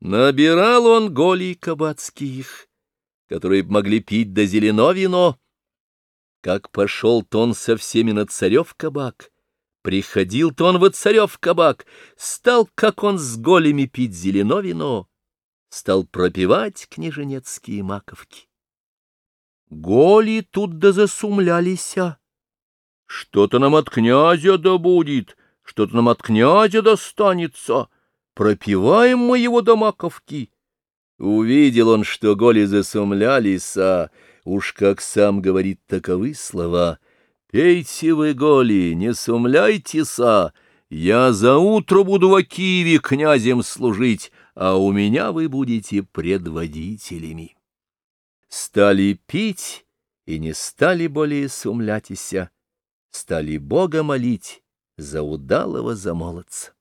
Набирал он голей кабацких, которые могли пить до зелено вино. Как пошел-то он со всеми на царев кабак, приходил-то он во царев кабак, стал, как он с голями пить зелено вино, стал пропевать княженецкие маковки. Голи тут да засумлялися. Что-то нам от князя да что-то нам от князя достанется пропиваем мы его до маковки. Увидел он, что голи засумлялись, а уж как сам говорит таковы слова. «Пейте вы, голи, не сумляйтеся, я за утро буду в Киеве князем служить, а у меня вы будете предводителями». Стали пить и не стали более сумлятися, стали Бога молить за удалого замолодца.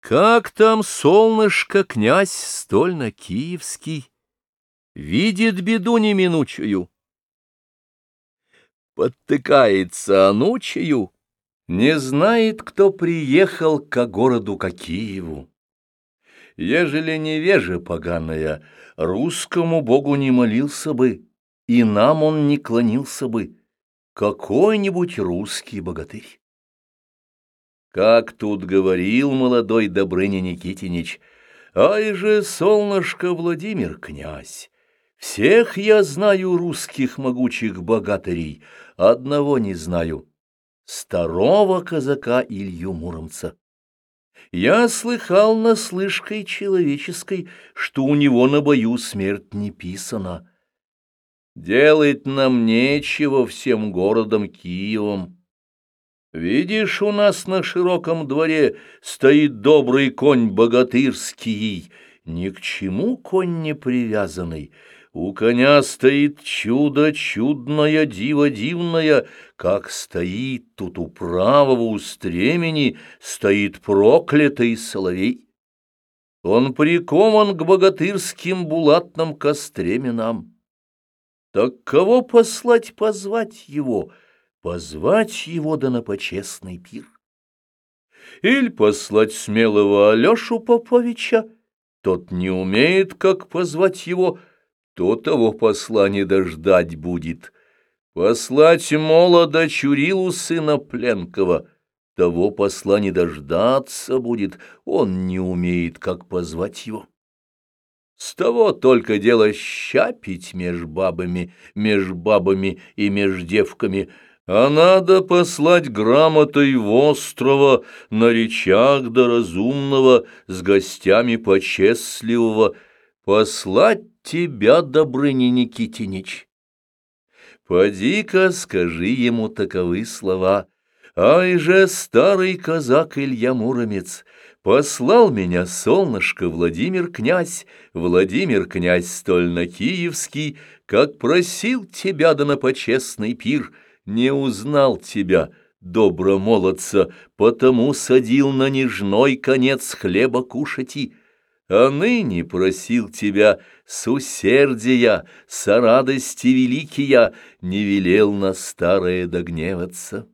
Как там солнышко, князь стольно-киевский, Видит беду неминучую, Подтыкается анучию, Не знает, кто приехал к городу к Киеву. Ежели невежа поганая, Русскому богу не молился бы, И нам он не клонился бы, Какой-нибудь русский богатырь. Как тут говорил молодой Добрыня Никитинич, «Ай же, солнышко Владимир князь, всех я знаю русских могучих богатырей, одного не знаю, старого казака Илью Муромца. Я слыхал наслышкой человеческой, что у него на бою смерть не писана. Делать нам нечего всем городом Киевом». Видишь, у нас на широком дворе стоит добрый конь богатырский, ни к чему конь не привязанный. У коня стоит чудо чудное, диво дивное, как стоит тут у правого устремени, стоит проклятый соловей. Он прикован к богатырским булатным костременам. Так кого послать позвать его — позвать его да на почестный пир. Или послать смелого Алешу Поповича, тот не умеет, как позвать его, то того посла не дождать будет. Послать молода Чурилу сына Пленкова, того посла не дождаться будет, он не умеет, как позвать его. С того только дело щапить меж бабами, меж бабами и меж девками — а надо послать грамотой в острова, на речах до разумного, с гостями почестливого, послать тебя, Добрыня Никитинич. Поди-ка, скажи ему таковы слова. Ай же, старый казак Илья Муромец, послал меня солнышко Владимир князь, Владимир князь стольно-киевский, как просил тебя да на почестный пир — не узнал тебя, добро молодца, потому садил на нежной конец хлеба кушать и, а ныне просил тебя с усердия, со радости великия, не велел на старое догневаться.